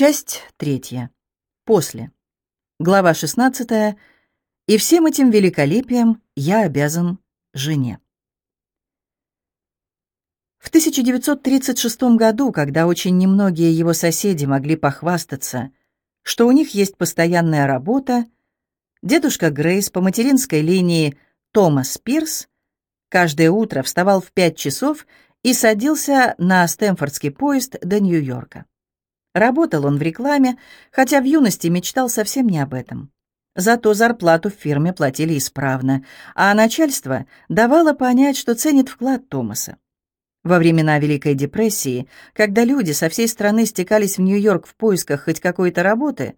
Часть третья. После. Глава 16. И всем этим великолепием я обязан жене. В 1936 году, когда очень немногие его соседи могли похвастаться, что у них есть постоянная работа, дедушка Грейс по материнской линии Томас Пирс каждое утро вставал в пять часов и садился на Стэнфордский поезд до Нью-Йорка. Работал он в рекламе, хотя в юности мечтал совсем не об этом. Зато зарплату в фирме платили исправно, а начальство давало понять, что ценит вклад Томаса. Во времена Великой депрессии, когда люди со всей страны стекались в Нью-Йорк в поисках хоть какой-то работы,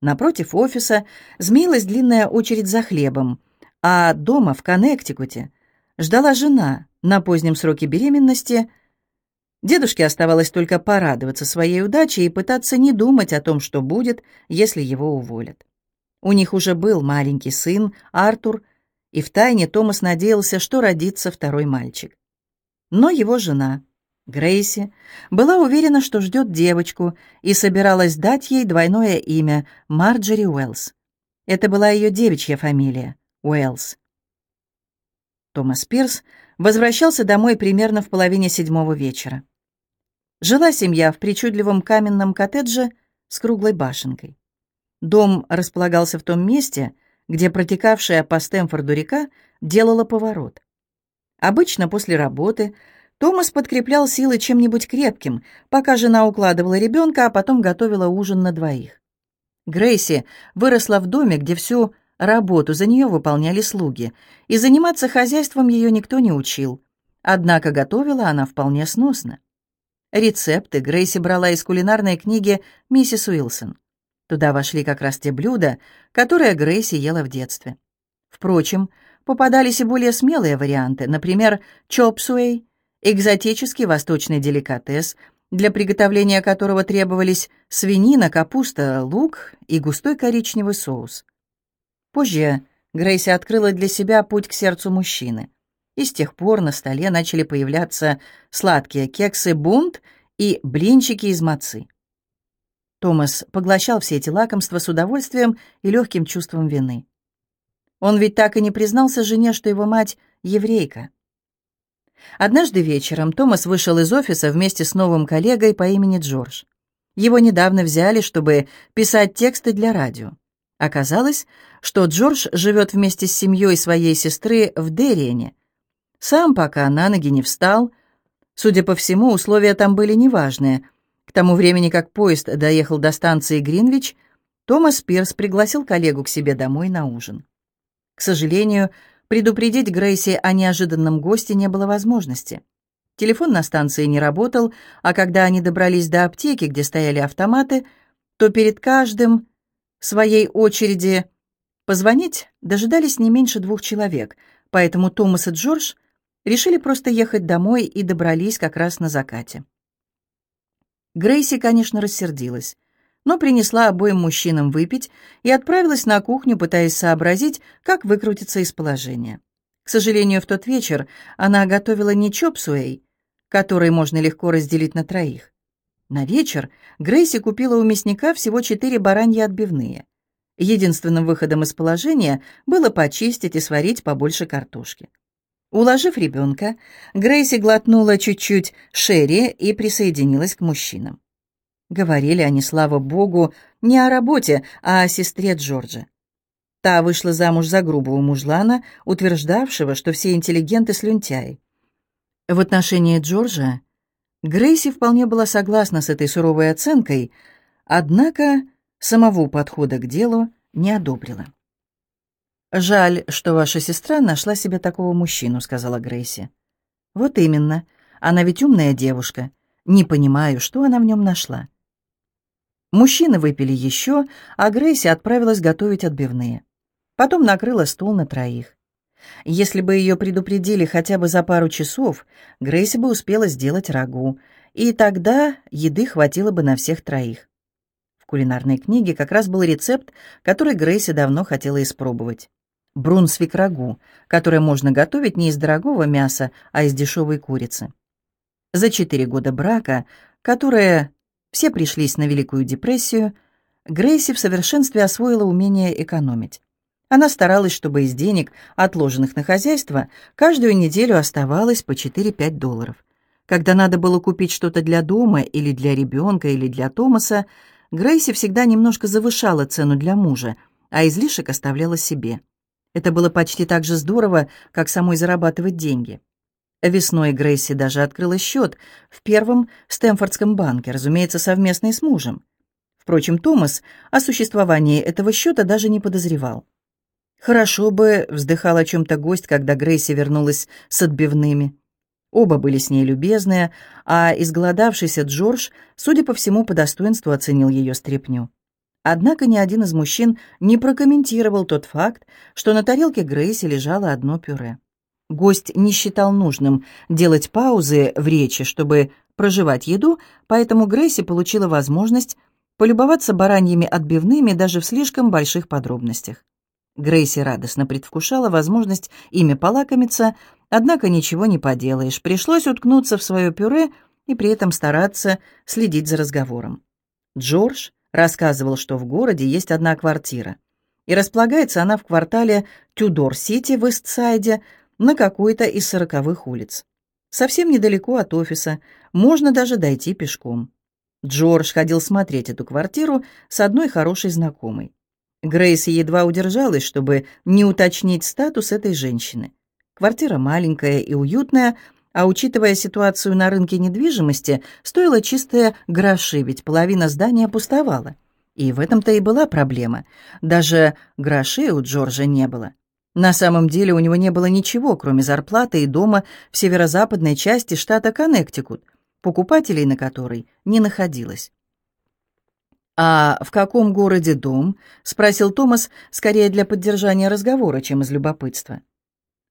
напротив офиса змеилась длинная очередь за хлебом, а дома в Коннектикуте ждала жена на позднем сроке беременности – Дедушке оставалось только порадоваться своей удаче и пытаться не думать о том, что будет, если его уволят. У них уже был маленький сын, Артур, и втайне Томас надеялся, что родится второй мальчик. Но его жена, Грейси, была уверена, что ждет девочку, и собиралась дать ей двойное имя — Марджери Уэллс. Это была ее девичья фамилия — Уэллс. Томас Пирс возвращался домой примерно в половине седьмого вечера. Жила семья в причудливом каменном коттедже с круглой башенкой. Дом располагался в том месте, где протекавшая по Стэнфорду река делала поворот. Обычно после работы Томас подкреплял силы чем-нибудь крепким, пока жена укладывала ребенка, а потом готовила ужин на двоих. Грейси выросла в доме, где всю работу за нее выполняли слуги, и заниматься хозяйством ее никто не учил. Однако готовила она вполне сносно. Рецепты Грейси брала из кулинарной книги «Миссис Уилсон». Туда вошли как раз те блюда, которые Грейси ела в детстве. Впрочем, попадались и более смелые варианты, например, чопсуэй, экзотический восточный деликатес, для приготовления которого требовались свинина, капуста, лук и густой коричневый соус. Позже Грейси открыла для себя путь к сердцу мужчины и с тех пор на столе начали появляться сладкие кексы «Бунт» и блинчики из мацы. Томас поглощал все эти лакомства с удовольствием и легким чувством вины. Он ведь так и не признался жене, что его мать — еврейка. Однажды вечером Томас вышел из офиса вместе с новым коллегой по имени Джордж. Его недавно взяли, чтобы писать тексты для радио. Оказалось, что Джордж живет вместе с семьей своей сестры в Дериене, сам пока на ноги не встал. Судя по всему, условия там были неважные. К тому времени, как поезд доехал до станции Гринвич, Томас Пирс пригласил коллегу к себе домой на ужин. К сожалению, предупредить Грейси о неожиданном госте не было возможности. Телефон на станции не работал, а когда они добрались до аптеки, где стояли автоматы, то перед каждым своей очереди позвонить дожидались не меньше двух человек, поэтому Томас и Джордж решили просто ехать домой и добрались как раз на закате. Грейси, конечно, рассердилась, но принесла обоим мужчинам выпить и отправилась на кухню, пытаясь сообразить, как выкрутиться из положения. К сожалению, в тот вечер она готовила не чопсуэй, который можно легко разделить на троих. На вечер Грейси купила у мясника всего четыре бараньи отбивные. Единственным выходом из положения было почистить и сварить побольше картошки. Уложив ребенка, Грейси глотнула чуть-чуть шерри и присоединилась к мужчинам. Говорили они, слава богу, не о работе, а о сестре Джорджа. Та вышла замуж за грубого мужлана, утверждавшего, что все интеллигенты слюнтяи. В отношении Джорджа Грейси вполне была согласна с этой суровой оценкой, однако самого подхода к делу не одобрила. «Жаль, что ваша сестра нашла себе такого мужчину», — сказала Грейси. «Вот именно. Она ведь умная девушка. Не понимаю, что она в нем нашла». Мужчины выпили еще, а Грейси отправилась готовить отбивные. Потом накрыла стол на троих. Если бы ее предупредили хотя бы за пару часов, Грейси бы успела сделать рагу, и тогда еды хватило бы на всех троих. В кулинарной книге как раз был рецепт, который Грейси давно хотела испробовать брунсвик-рагу, которое можно готовить не из дорогого мяса, а из дешевой курицы. За четыре года брака, которые Все пришлись на Великую депрессию. Грейси в совершенстве освоила умение экономить. Она старалась, чтобы из денег, отложенных на хозяйство, каждую неделю оставалось по 4-5 долларов. Когда надо было купить что-то для дома или для ребенка или для Томаса, Грейси всегда немножко завышала цену для мужа, а излишек оставляла себе. Это было почти так же здорово, как самой зарабатывать деньги. Весной Грейси даже открыла счет в первом Стэнфордском банке, разумеется, совместный с мужем. Впрочем, Томас о существовании этого счета даже не подозревал. «Хорошо бы», — вздыхал о чем-то гость, когда Грейси вернулась с отбивными. Оба были с ней любезные, а изголодавшийся Джордж, судя по всему, по достоинству оценил ее стряпню. Однако ни один из мужчин не прокомментировал тот факт, что на тарелке Грейси лежало одно пюре. Гость не считал нужным делать паузы в речи, чтобы проживать еду, поэтому Грейси получила возможность полюбоваться бараньими отбивными даже в слишком больших подробностях. Грейси радостно предвкушала возможность ими полакомиться, однако ничего не поделаешь, пришлось уткнуться в свое пюре и при этом стараться следить за разговором. Джордж рассказывал, что в городе есть одна квартира, и располагается она в квартале Тюдор-Сити в Истсайде на какой-то из сороковых улиц. Совсем недалеко от офиса, можно даже дойти пешком. Джордж ходил смотреть эту квартиру с одной хорошей знакомой. Грейс едва удержалась, чтобы не уточнить статус этой женщины. Квартира маленькая и уютная, а учитывая ситуацию на рынке недвижимости, стоила чистые гроши, ведь половина здания пустовала. И в этом-то и была проблема. Даже грошей у Джорджа не было. На самом деле у него не было ничего, кроме зарплаты и дома в северо-западной части штата Коннектикут, покупателей на который не находилось. «А в каком городе дом?» — спросил Томас, скорее для поддержания разговора, чем из любопытства.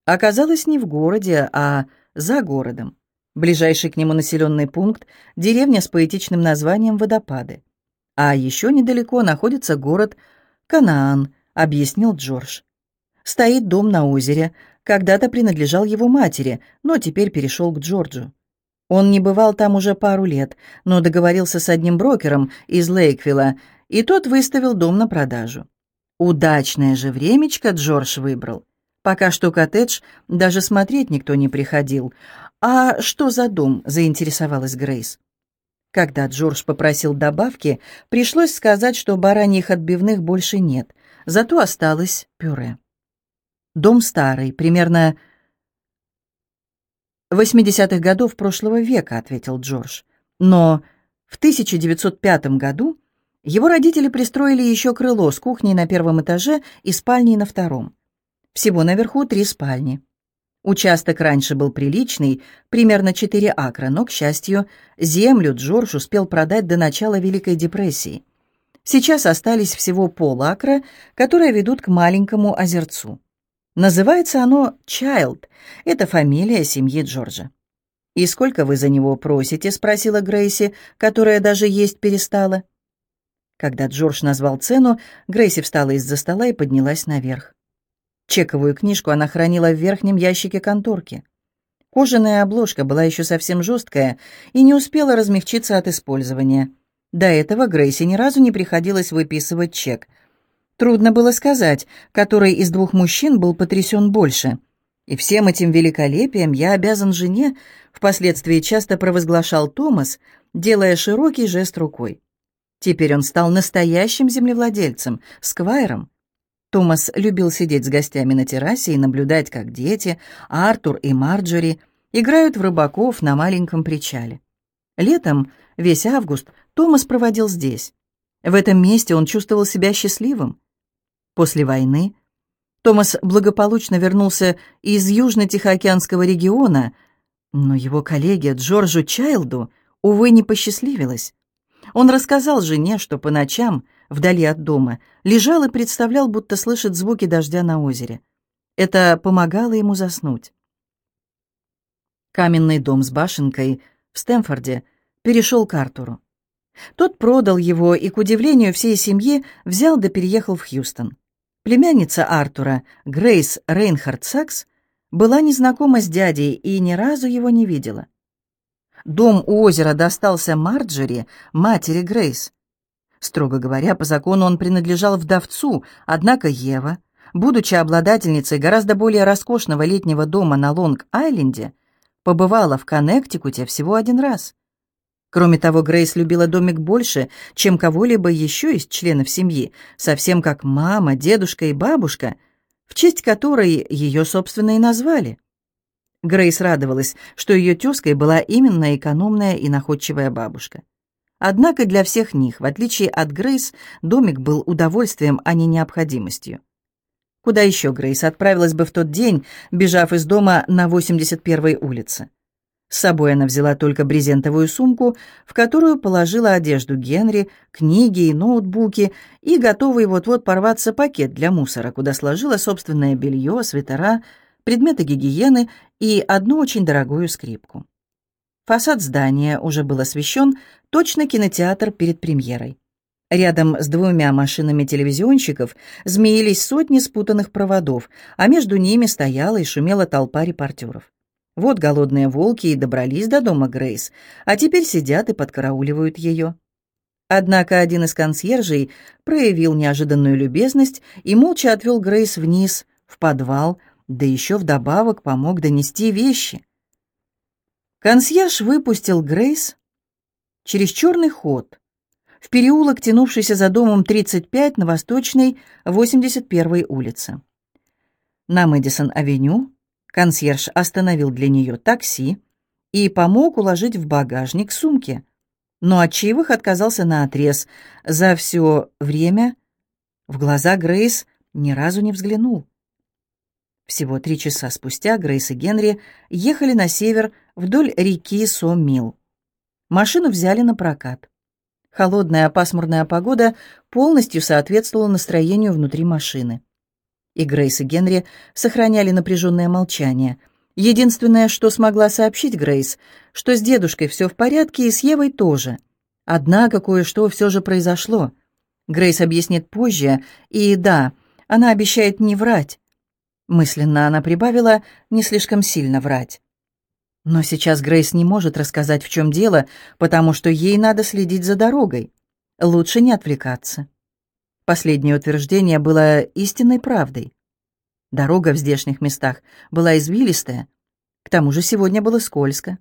Оказалось, не в городе, а за городом. Ближайший к нему населенный пункт — деревня с поэтичным названием «Водопады». А еще недалеко находится город Канаан, объяснил Джордж. Стоит дом на озере, когда-то принадлежал его матери, но теперь перешел к Джорджу. Он не бывал там уже пару лет, но договорился с одним брокером из Лейквилла, и тот выставил дом на продажу. Удачное же времечко Джордж выбрал. Пока что коттедж даже смотреть никто не приходил. «А что за дом?» — заинтересовалась Грейс. Когда Джордж попросил добавки, пришлось сказать, что бараньих отбивных больше нет, зато осталось пюре. Дом старый, примерно 80-х годов прошлого века», — ответил Джордж. «Но в 1905 году его родители пристроили еще крыло с кухней на первом этаже и спальней на втором. Всего наверху три спальни. Участок раньше был приличный, примерно 4 акра, но, к счастью, землю Джордж успел продать до начала Великой депрессии. Сейчас остались всего пол-акра, которые ведут к маленькому озерцу. Называется оно «Чайлд». Это фамилия семьи Джорджа. «И сколько вы за него просите?» — спросила Грейси, которая даже есть перестала. Когда Джордж назвал цену, Грейси встала из-за стола и поднялась наверх. Чековую книжку она хранила в верхнем ящике конторки. Кожаная обложка была еще совсем жесткая и не успела размягчиться от использования. До этого Грейси ни разу не приходилось выписывать чек — Трудно было сказать, который из двух мужчин был потрясен больше. И всем этим великолепием я обязан жене, впоследствии часто провозглашал Томас, делая широкий жест рукой. Теперь он стал настоящим землевладельцем, сквайром. Томас любил сидеть с гостями на террасе и наблюдать, как дети, Артур и Марджори, играют в рыбаков на маленьком причале. Летом, весь август, Томас проводил здесь. В этом месте он чувствовал себя счастливым. После войны Томас благополучно вернулся из Южно-Тихоокеанского региона, но его коллеге Джорджу Чайлду, увы, не посчастливилось. Он рассказал жене, что по ночам, вдали от дома, лежал и представлял, будто слышит звуки дождя на озере. Это помогало ему заснуть. Каменный дом с башенкой в Стэнфорде перешел к Артуру. Тот продал его и, к удивлению всей семьи, взял да переехал в Хьюстон. Племянница Артура, Грейс Рейнхард Сакс, была незнакома с дядей и ни разу его не видела. дом у озера достался Марджери, матери Грейс. Строго говоря, по закону он принадлежал вдовцу, однако Ева, будучи обладательницей гораздо более роскошного летнего дома на Лонг-Айленде, побывала в Коннектикуте всего один раз. Кроме того, Грейс любила домик больше, чем кого-либо еще из членов семьи, совсем как мама, дедушка и бабушка, в честь которой ее, собственно, и назвали. Грейс радовалась, что ее тезкой была именно экономная и находчивая бабушка. Однако для всех них, в отличие от Грейс, домик был удовольствием, а не необходимостью. Куда еще Грейс отправилась бы в тот день, бежав из дома на 81-й улице? С собой она взяла только брезентовую сумку, в которую положила одежду Генри, книги и ноутбуки и готовый вот-вот порваться пакет для мусора, куда сложила собственное белье, свитера, предметы гигиены и одну очень дорогую скрипку. Фасад здания уже был освещен, точно кинотеатр перед премьерой. Рядом с двумя машинами телевизионщиков змеились сотни спутанных проводов, а между ними стояла и шумела толпа репортеров. Вот голодные волки и добрались до дома Грейс, а теперь сидят и подкарауливают ее. Однако один из консьержей проявил неожиданную любезность и молча отвел Грейс вниз, в подвал, да еще вдобавок помог донести вещи. Консьерж выпустил Грейс через черный ход — в переулок, тянувшийся за домом 35 на Восточной 81-й улице. На Мэдисон-авеню консьерж остановил для нее такси и помог уложить в багажник сумки, но от чаевых отказался на отрез. За все время в глаза Грейс ни разу не взглянул. Всего три часа спустя Грейс и Генри ехали на север вдоль реки Со-Милл. Машину взяли на прокат. Холодная пасмурная погода полностью соответствовала настроению внутри машины. И Грейс и Генри сохраняли напряженное молчание. Единственное, что смогла сообщить Грейс, что с дедушкой все в порядке и с Евой тоже. Однако кое-что все же произошло. Грейс объяснит позже, и да, она обещает не врать. Мысленно она прибавила не слишком сильно врать. Но сейчас Грейс не может рассказать, в чем дело, потому что ей надо следить за дорогой. Лучше не отвлекаться. Последнее утверждение было истинной правдой. Дорога в здешних местах была извилистая, к тому же сегодня было скользко.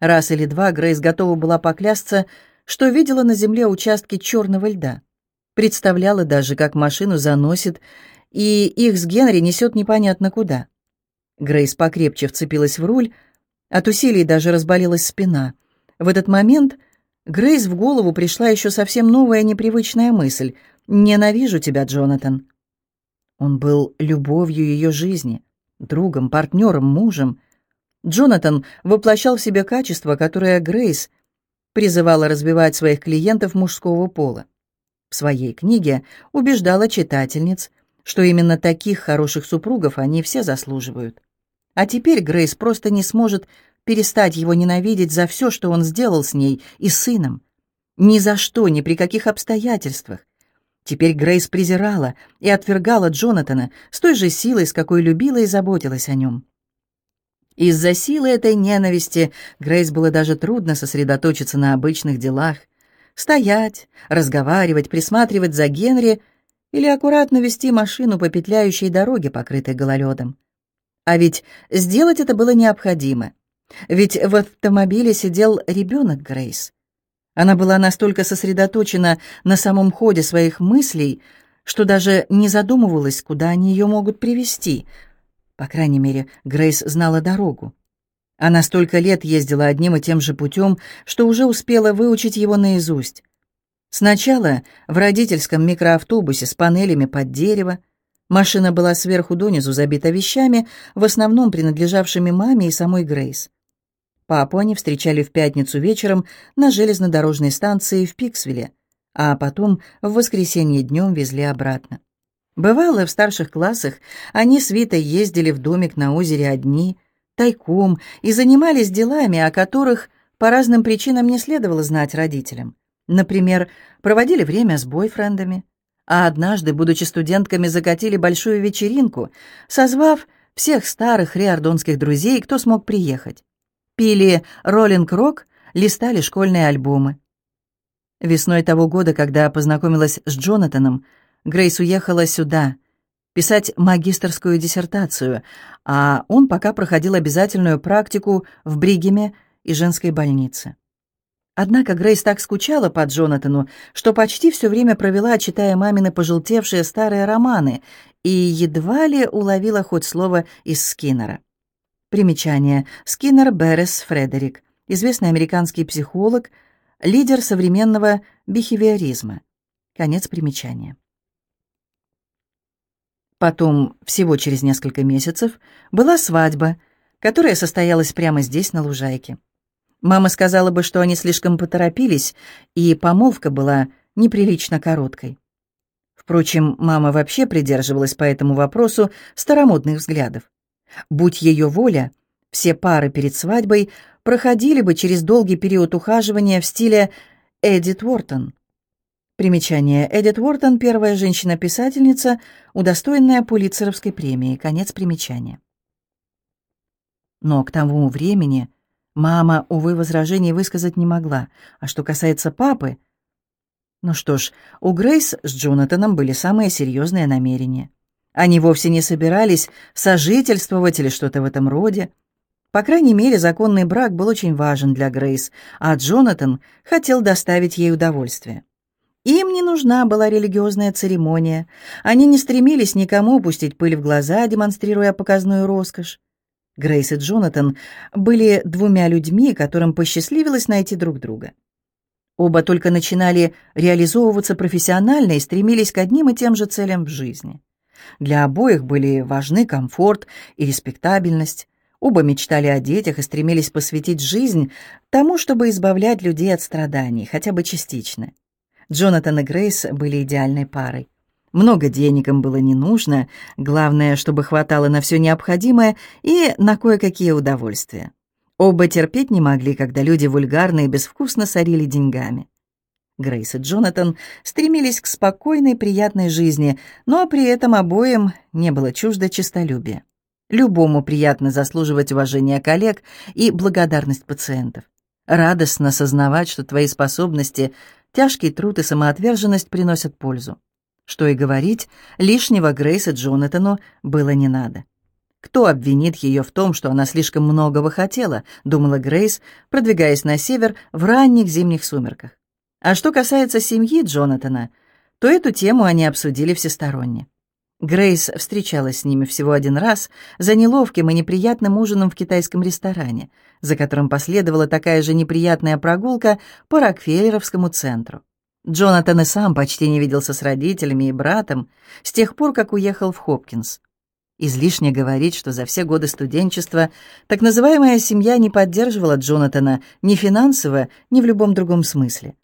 Раз или два Грейс готова была поклясться, что видела на земле участки черного льда. Представляла даже, как машину заносит, и их с Генри несет непонятно куда. Грейс покрепче вцепилась в руль, от усилий даже разболелась спина. В этот момент Грейс в голову пришла еще совсем новая непривычная мысль. «Ненавижу тебя, Джонатан». Он был любовью ее жизни, другом, партнером, мужем. Джонатан воплощал в себе качества, которые Грейс призывала развивать своих клиентов мужского пола. В своей книге убеждала читательниц, что именно таких хороших супругов они все заслуживают. А теперь Грейс просто не сможет перестать его ненавидеть за все, что он сделал с ней и сыном. Ни за что, ни при каких обстоятельствах. Теперь Грейс презирала и отвергала Джонатана с той же силой, с какой любила и заботилась о нем. Из-за силы этой ненависти Грейс было даже трудно сосредоточиться на обычных делах. Стоять, разговаривать, присматривать за Генри или аккуратно вести машину по петляющей дороге, покрытой гололедом. А ведь сделать это было необходимо. Ведь в автомобиле сидел ребенок Грейс. Она была настолько сосредоточена на самом ходе своих мыслей, что даже не задумывалась, куда они ее могут привести. По крайней мере, Грейс знала дорогу. Она столько лет ездила одним и тем же путем, что уже успела выучить его наизусть. Сначала в родительском микроавтобусе с панелями под дерево, Машина была сверху донизу забита вещами, в основном принадлежавшими маме и самой Грейс. Папу они встречали в пятницу вечером на железнодорожной станции в Пиксвилле, а потом в воскресенье днем везли обратно. Бывало, в старших классах они с Витой ездили в домик на озере одни, тайком, и занимались делами, о которых по разным причинам не следовало знать родителям. Например, проводили время с бойфрендами, а однажды, будучи студентками, закатили большую вечеринку, созвав всех старых риордонских друзей, кто смог приехать. пили роллинг-рок, листали школьные альбомы. Весной того года, когда познакомилась с Джонатаном, Грейс уехала сюда писать магистерскую диссертацию, а он пока проходил обязательную практику в Бригеме и женской больнице. Однако Грейс так скучала по Джонатану, что почти все время провела, читая мамины пожелтевшие старые романы, и едва ли уловила хоть слово из Скиннера. Примечание. Скиннер Беррес Фредерик, известный американский психолог, лидер современного бихевиоризма. Конец примечания. Потом, всего через несколько месяцев, была свадьба, которая состоялась прямо здесь, на лужайке. Мама сказала бы, что они слишком поторопились, и помолвка была неприлично короткой. Впрочем, мама вообще придерживалась по этому вопросу старомодных взглядов. Будь ее воля, все пары перед свадьбой проходили бы через долгий период ухаживания в стиле Эдит Уортон. Примечание. Эдит Уортон – первая женщина-писательница, удостоенная Пулитцеровской премии. Конец примечания. Но к тому времени мама, увы, возражений высказать не могла. А что касается папы... Ну что ж, у Грейс с Джонатаном были самые серьезные намерения. Они вовсе не собирались сожительствовать или что-то в этом роде. По крайней мере, законный брак был очень важен для Грейс, а Джонатан хотел доставить ей удовольствие. Им не нужна была религиозная церемония. Они не стремились никому пустить пыль в глаза, демонстрируя показную роскошь. Грейс и Джонатан были двумя людьми, которым посчастливилось найти друг друга. Оба только начинали реализовываться профессионально и стремились к одним и тем же целям в жизни. Для обоих были важны комфорт и респектабельность. Оба мечтали о детях и стремились посвятить жизнь тому, чтобы избавлять людей от страданий, хотя бы частично. Джонатан и Грейс были идеальной парой. Много денег им было не нужно, главное, чтобы хватало на все необходимое и на кое-какие удовольствия. Оба терпеть не могли, когда люди вульгарно и безвкусно сорили деньгами. Грейс и Джонатан стремились к спокойной, приятной жизни, но при этом обоим не было чуждо честолюбия. Любому приятно заслуживать уважения коллег и благодарность пациентов. Радостно сознавать, что твои способности, тяжкий труд и самоотверженность приносят пользу. Что и говорить, лишнего Грейс Джонатану было не надо. Кто обвинит ее в том, что она слишком многого хотела, думала Грейс, продвигаясь на север в ранних зимних сумерках. А что касается семьи Джонатана, то эту тему они обсудили всесторонне. Грейс встречалась с ними всего один раз за неловким и неприятным ужином в китайском ресторане, за которым последовала такая же неприятная прогулка по Рокфеллеровскому центру. Джонатан и сам почти не виделся с родителями и братом с тех пор, как уехал в Хопкинс. Излишне говорить, что за все годы студенчества так называемая семья не поддерживала Джонатана ни финансово, ни в любом другом смысле.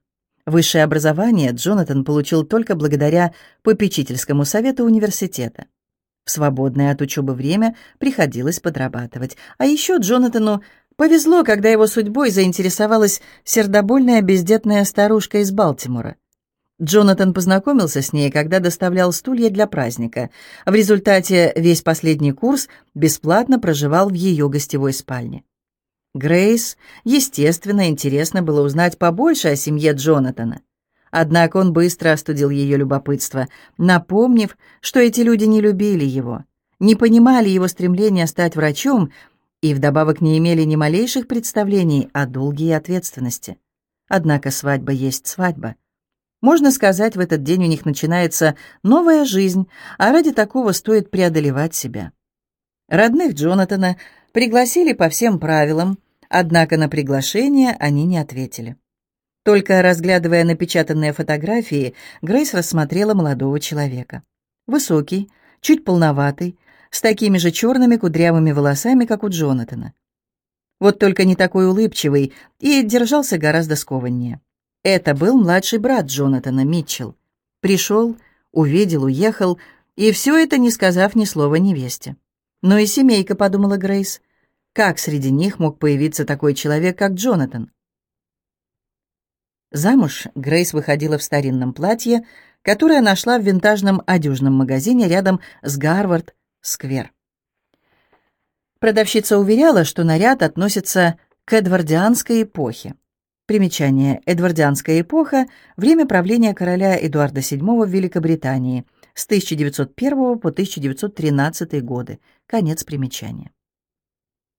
Высшее образование Джонатан получил только благодаря попечительскому совету университета. В свободное от учебы время приходилось подрабатывать. А еще Джонатану повезло, когда его судьбой заинтересовалась сердобольная бездетная старушка из Балтимора. Джонатан познакомился с ней, когда доставлял стулья для праздника. В результате весь последний курс бесплатно проживал в ее гостевой спальне. Грейс, естественно, интересно было узнать побольше о семье Джонатана. Однако он быстро остудил ее любопытство, напомнив, что эти люди не любили его, не понимали его стремления стать врачом и вдобавок не имели ни малейших представлений о долге и ответственности. Однако свадьба есть свадьба. Можно сказать, в этот день у них начинается новая жизнь, а ради такого стоит преодолевать себя. Родных Джонатана пригласили по всем правилам, Однако на приглашение они не ответили. Только разглядывая напечатанные фотографии, Грейс рассмотрела молодого человека. Высокий, чуть полноватый, с такими же черными кудрявыми волосами, как у Джонатана. Вот только не такой улыбчивый и держался гораздо скованнее. Это был младший брат Джонатана, Митчелл. Пришел, увидел, уехал, и все это не сказав ни слова невесте. «Ну и семейка», — подумала Грейс. Как среди них мог появиться такой человек, как Джонатан? Замуж Грейс выходила в старинном платье, которое нашла в винтажном одежном магазине рядом с Гарвард-сквер. Продавщица уверяла, что наряд относится к эдвардианской эпохе. Примечание. Эдвардианская эпоха – время правления короля Эдуарда VII в Великобритании с 1901 по 1913 годы. Конец примечания.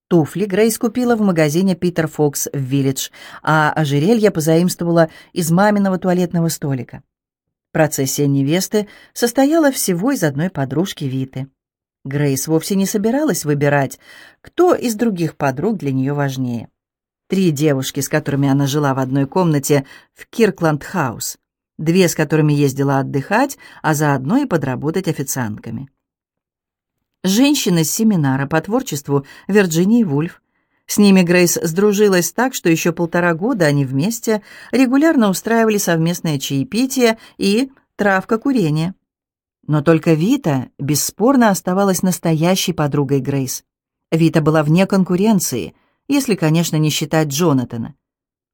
Туфли Грейс купила в магазине Питер Фокс в Виллидж, а ожерелье позаимствовала из маминого туалетного столика. Процессия невесты состояла всего из одной подружки Виты. Грейс вовсе не собиралась выбирать, кто из других подруг для нее важнее. Три девушки, с которыми она жила в одной комнате в Киркланд-хаус, две, с которыми ездила отдыхать, а заодно и подработать официантками. Женщины с семинара по творчеству Вирджинии Вульф. С ними Грейс сдружилась так, что еще полтора года они вместе регулярно устраивали совместное чаепитие и травка курения. Но только Вита бесспорно оставалась настоящей подругой Грейс. Вита была вне конкуренции, если, конечно, не считать Джонатана.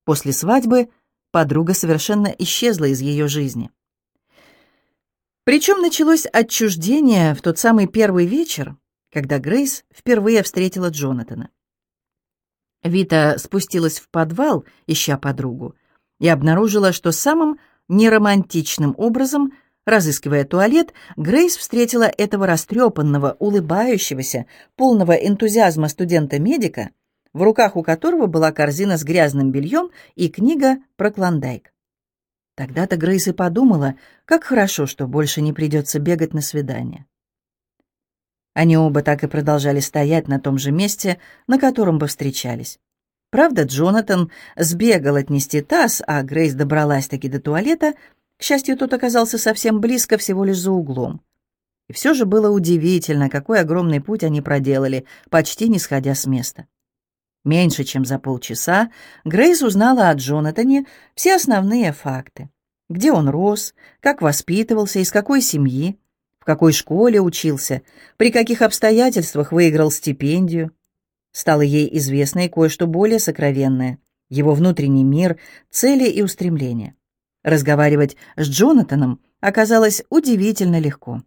После свадьбы подруга совершенно исчезла из ее жизни. Причем началось отчуждение в тот самый первый вечер, когда Грейс впервые встретила Джонатана. Вита спустилась в подвал, ища подругу, и обнаружила, что самым неромантичным образом Разыскивая туалет, Грейс встретила этого растрепанного, улыбающегося, полного энтузиазма студента-медика, в руках у которого была корзина с грязным бельем и книга про Клондайк. Тогда-то Грейс и подумала, как хорошо, что больше не придется бегать на свидание. Они оба так и продолжали стоять на том же месте, на котором бы встречались. Правда, Джонатан сбегал отнести таз, а Грейс добралась-таки до туалета — к счастью, тот оказался совсем близко, всего лишь за углом. И все же было удивительно, какой огромный путь они проделали, почти не сходя с места. Меньше чем за полчаса Грейс узнала о Джонатане все основные факты. Где он рос, как воспитывался, из какой семьи, в какой школе учился, при каких обстоятельствах выиграл стипендию. Стало ей известно и кое-что более сокровенное — его внутренний мир, цели и устремления. Разговаривать с Джонатаном оказалось удивительно легко.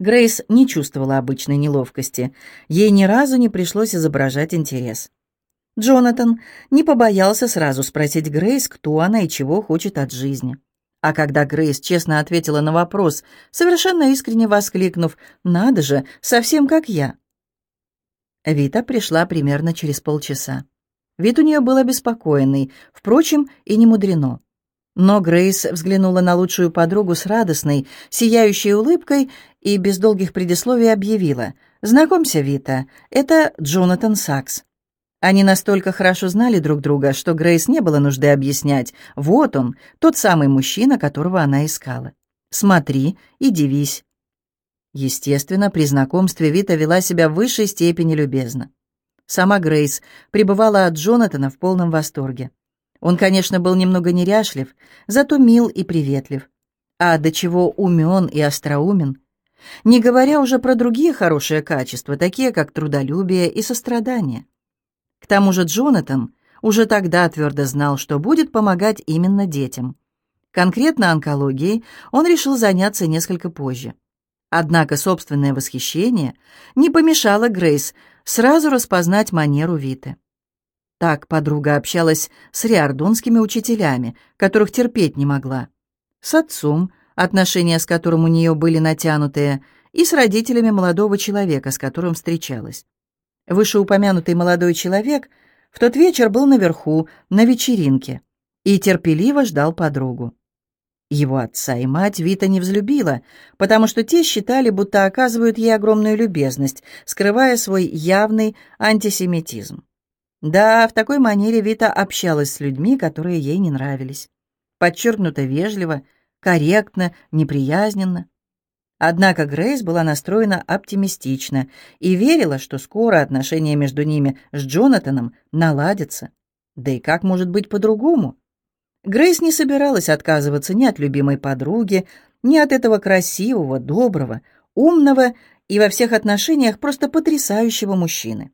Грейс не чувствовала обычной неловкости. Ей ни разу не пришлось изображать интерес. Джонатан не побоялся сразу спросить Грейс, кто она и чего хочет от жизни. А когда Грейс честно ответила на вопрос, совершенно искренне воскликнув «Надо же, совсем как я!» Вита пришла примерно через полчаса. Вид у нее был обеспокоенный, впрочем, и не мудрено. Но Грейс взглянула на лучшую подругу с радостной, сияющей улыбкой и без долгих предисловий объявила. «Знакомься, Вита, это Джонатан Сакс». Они настолько хорошо знали друг друга, что Грейс не было нужды объяснять. Вот он, тот самый мужчина, которого она искала. «Смотри и дивись». Естественно, при знакомстве Вита вела себя в высшей степени любезно. Сама Грейс пребывала от Джонатана в полном восторге. Он, конечно, был немного неряшлив, зато мил и приветлив. А до чего умен и остроумен. Не говоря уже про другие хорошие качества, такие как трудолюбие и сострадание. К тому же Джонатан уже тогда твердо знал, что будет помогать именно детям. Конкретно онкологией он решил заняться несколько позже. Однако собственное восхищение не помешало Грейс сразу распознать манеру Виты. Так подруга общалась с риордонскими учителями, которых терпеть не могла, с отцом, отношения с которым у нее были натянутые, и с родителями молодого человека, с которым встречалась. Вышеупомянутый молодой человек в тот вечер был наверху, на вечеринке, и терпеливо ждал подругу. Его отца и мать Вита не взлюбила, потому что те считали, будто оказывают ей огромную любезность, скрывая свой явный антисемитизм. Да, в такой манере Вита общалась с людьми, которые ей не нравились. Подчеркнуто вежливо, корректно, неприязненно. Однако Грейс была настроена оптимистично и верила, что скоро отношения между ними с Джонатаном наладятся. Да и как может быть по-другому? Грейс не собиралась отказываться ни от любимой подруги, ни от этого красивого, доброго, умного и во всех отношениях просто потрясающего мужчины.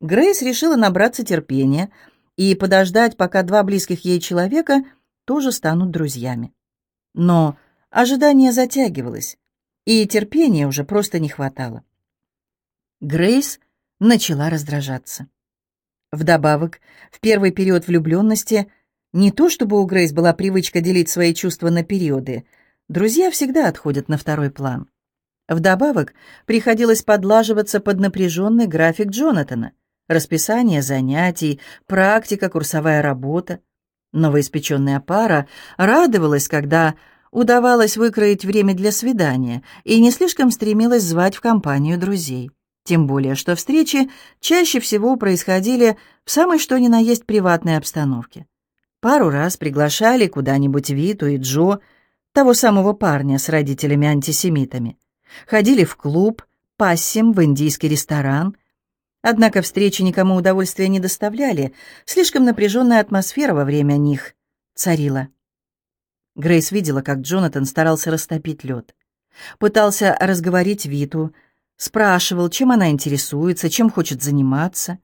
Грейс решила набраться терпения и подождать, пока два близких ей человека тоже станут друзьями. Но ожидание затягивалось, и терпения уже просто не хватало. Грейс начала раздражаться. Вдобавок, в первый период влюбленности не то чтобы у Грейс была привычка делить свои чувства на периоды, друзья всегда отходят на второй план. Вдобавок, приходилось подлаживаться под напряженный график Джонатана, расписание занятий, практика, курсовая работа. Новоиспеченная пара радовалась, когда удавалось выкроить время для свидания и не слишком стремилась звать в компанию друзей. Тем более, что встречи чаще всего происходили в самой что ни на есть приватной обстановке. Пару раз приглашали куда-нибудь Виту и Джо, того самого парня с родителями-антисемитами. Ходили в клуб, пассим, в индийский ресторан. Однако встречи никому удовольствия не доставляли, слишком напряженная атмосфера во время них царила. Грейс видела, как Джонатан старался растопить лед. Пытался разговорить Виту, спрашивал, чем она интересуется, чем хочет заниматься.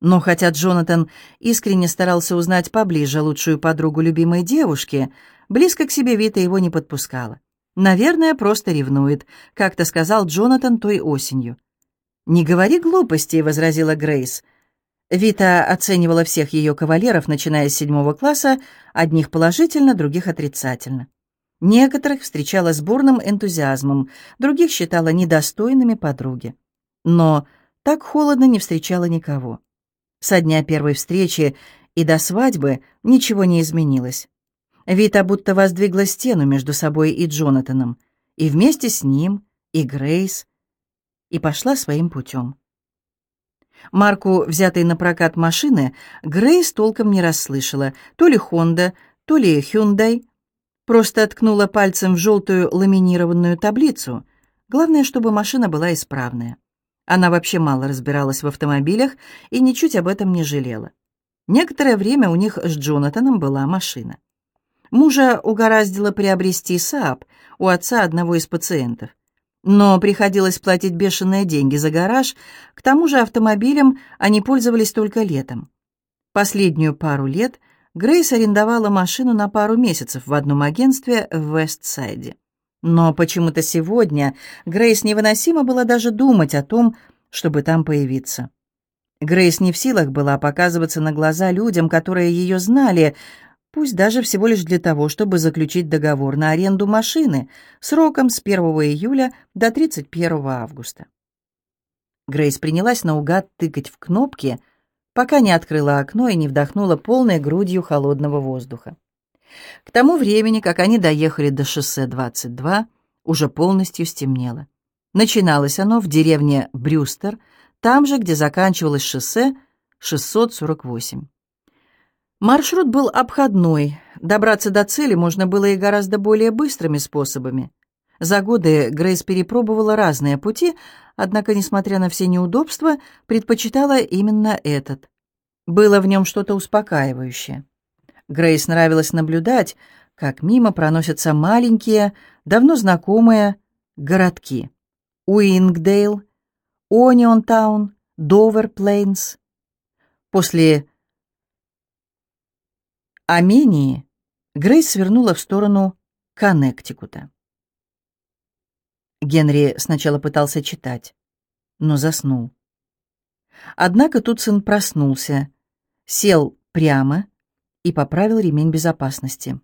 Но хотя Джонатан искренне старался узнать поближе лучшую подругу любимой девушки, близко к себе Вита его не подпускала. «Наверное, просто ревнует», — как-то сказал Джонатан той осенью. «Не говори глупостей», — возразила Грейс. Вита оценивала всех ее кавалеров, начиная с седьмого класса, одних положительно, других отрицательно. Некоторых встречала с бурным энтузиазмом, других считала недостойными подруги. Но так холодно не встречала никого. Со дня первой встречи и до свадьбы ничего не изменилось. Вита будто воздвигла стену между собой и Джонатаном, и вместе с ним, и Грейс, и пошла своим путем. Марку, взятой на прокат машины, Грейс толком не расслышала. То ли «Хонда», то ли «Хюндай». Просто ткнула пальцем в желтую ламинированную таблицу. Главное, чтобы машина была исправная. Она вообще мало разбиралась в автомобилях и ничуть об этом не жалела. Некоторое время у них с Джонатаном была машина. Мужа угораздило приобрести СААП у отца одного из пациентов. Но приходилось платить бешеные деньги за гараж, к тому же автомобилем они пользовались только летом. Последнюю пару лет Грейс арендовала машину на пару месяцев в одном агентстве в Вестсайде. Но почему-то сегодня Грейс невыносимо было даже думать о том, чтобы там появиться. Грейс не в силах была показываться на глаза людям, которые ее знали, пусть даже всего лишь для того, чтобы заключить договор на аренду машины сроком с 1 июля до 31 августа. Грейс принялась наугад тыкать в кнопки, пока не открыла окно и не вдохнула полной грудью холодного воздуха. К тому времени, как они доехали до шоссе 22, уже полностью стемнело. Начиналось оно в деревне Брюстер, там же, где заканчивалось шоссе 648. Маршрут был обходной. Добраться до цели можно было и гораздо более быстрыми способами. За годы Грейс перепробовала разные пути, однако, несмотря на все неудобства, предпочитала именно этот. Было в нем что-то успокаивающее. Грейс нравилось наблюдать, как мимо проносятся маленькие, давно знакомые городки. Уингдейл, Онионтаун, Довер Плейнс. После Амении Грейс свернула в сторону Коннектикута. Генри сначала пытался читать, но заснул. Однако тут сын проснулся, сел прямо и поправил ремень безопасности.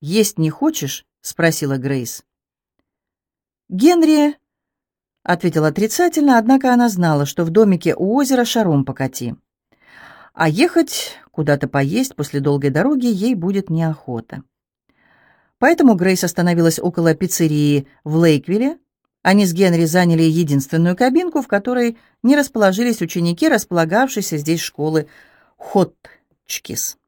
«Есть не хочешь?» — спросила Грейс. Генри ответил отрицательно, однако она знала, что в домике у озера шаром покати. А ехать куда-то поесть после долгой дороги ей будет неохота. Поэтому Грейс остановилась около пиццерии в Лейквилле. Они с Генри заняли единственную кабинку, в которой не расположились ученики, располагавшиеся здесь школы Хотчкис.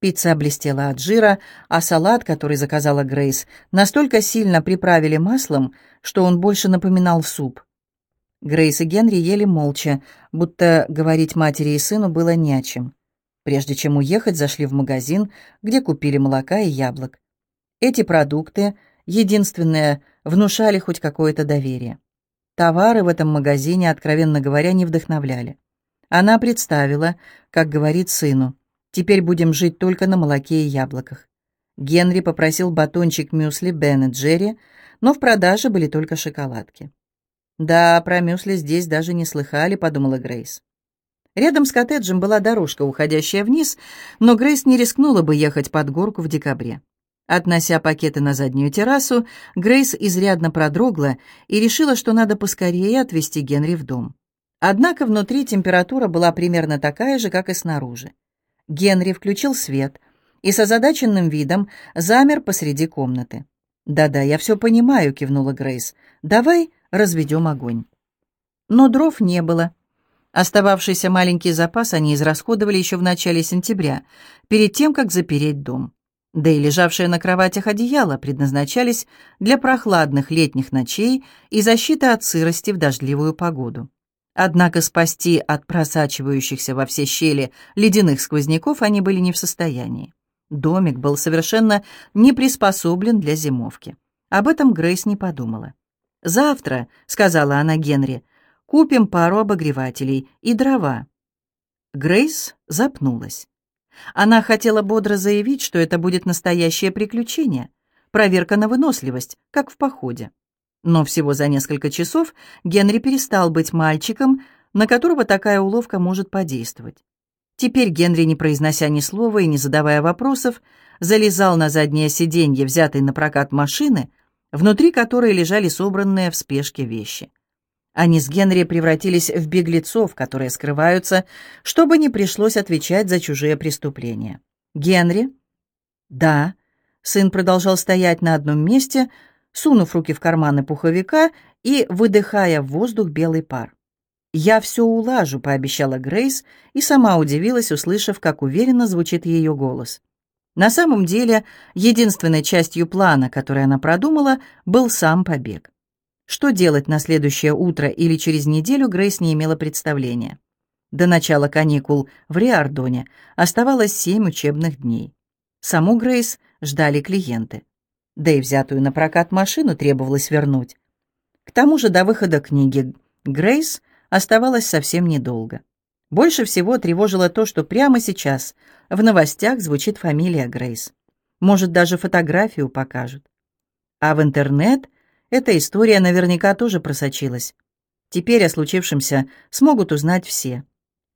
Пицца блестела от жира, а салат, который заказала Грейс, настолько сильно приправили маслом, что он больше напоминал суп. Грейс и Генри ели молча, будто говорить матери и сыну было не о чем. Прежде чем уехать, зашли в магазин, где купили молока и яблок. Эти продукты, единственные, внушали хоть какое-то доверие. Товары в этом магазине, откровенно говоря, не вдохновляли. Она представила, как говорит сыну, «Теперь будем жить только на молоке и яблоках». Генри попросил батончик мюсли Бен и Джерри, но в продаже были только шоколадки. «Да, про мюсли здесь даже не слыхали», — подумала Грейс. Рядом с коттеджем была дорожка, уходящая вниз, но Грейс не рискнула бы ехать под горку в декабре. Относя пакеты на заднюю террасу, Грейс изрядно продрогла и решила, что надо поскорее отвезти Генри в дом. Однако внутри температура была примерно такая же, как и снаружи. Генри включил свет и с озадаченным видом замер посреди комнаты. «Да-да, я все понимаю», — кивнула Грейс. «Давай разведем огонь». Но дров не было. Остававшийся маленький запас они израсходовали еще в начале сентября, перед тем, как запереть дом. Да и лежавшие на кроватях одеяла предназначались для прохладных летних ночей и защиты от сырости в дождливую погоду. Однако спасти от просачивающихся во все щели ледяных сквозняков они были не в состоянии. Домик был совершенно не приспособлен для зимовки. Об этом Грейс не подумала. «Завтра», — сказала она Генри, — «купим пару обогревателей и дрова». Грейс запнулась. Она хотела бодро заявить, что это будет настоящее приключение, проверка на выносливость, как в походе. Но всего за несколько часов Генри перестал быть мальчиком, на которого такая уловка может подействовать. Теперь Генри, не произнося ни слова и не задавая вопросов, залезал на заднее сиденье, взятой на прокат машины, внутри которой лежали собранные в спешке вещи. Они с Генри превратились в беглецов, которые скрываются, чтобы не пришлось отвечать за чужие преступления. «Генри?» «Да». Сын продолжал стоять на одном месте, сунув руки в карманы пуховика и выдыхая в воздух белый пар. «Я все улажу», — пообещала Грейс, и сама удивилась, услышав, как уверенно звучит ее голос. На самом деле, единственной частью плана, который она продумала, был сам побег. Что делать на следующее утро или через неделю, Грейс не имела представления. До начала каникул в Риардоне оставалось семь учебных дней. Саму Грейс ждали клиенты да и взятую на прокат машину требовалось вернуть. К тому же до выхода книги «Грейс» оставалось совсем недолго. Больше всего тревожило то, что прямо сейчас в новостях звучит фамилия Грейс. Может, даже фотографию покажут. А в интернет эта история наверняка тоже просочилась. Теперь о случившемся смогут узнать все.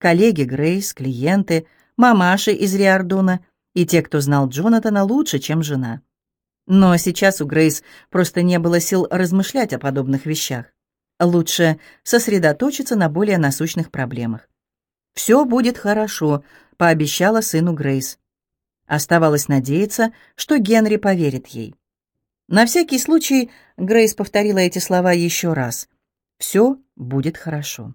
Коллеги Грейс, клиенты, мамаши из Риардона и те, кто знал Джонатана лучше, чем жена. Но сейчас у Грейс просто не было сил размышлять о подобных вещах. Лучше сосредоточиться на более насущных проблемах. «Все будет хорошо», — пообещала сыну Грейс. Оставалось надеяться, что Генри поверит ей. На всякий случай Грейс повторила эти слова еще раз. «Все будет хорошо».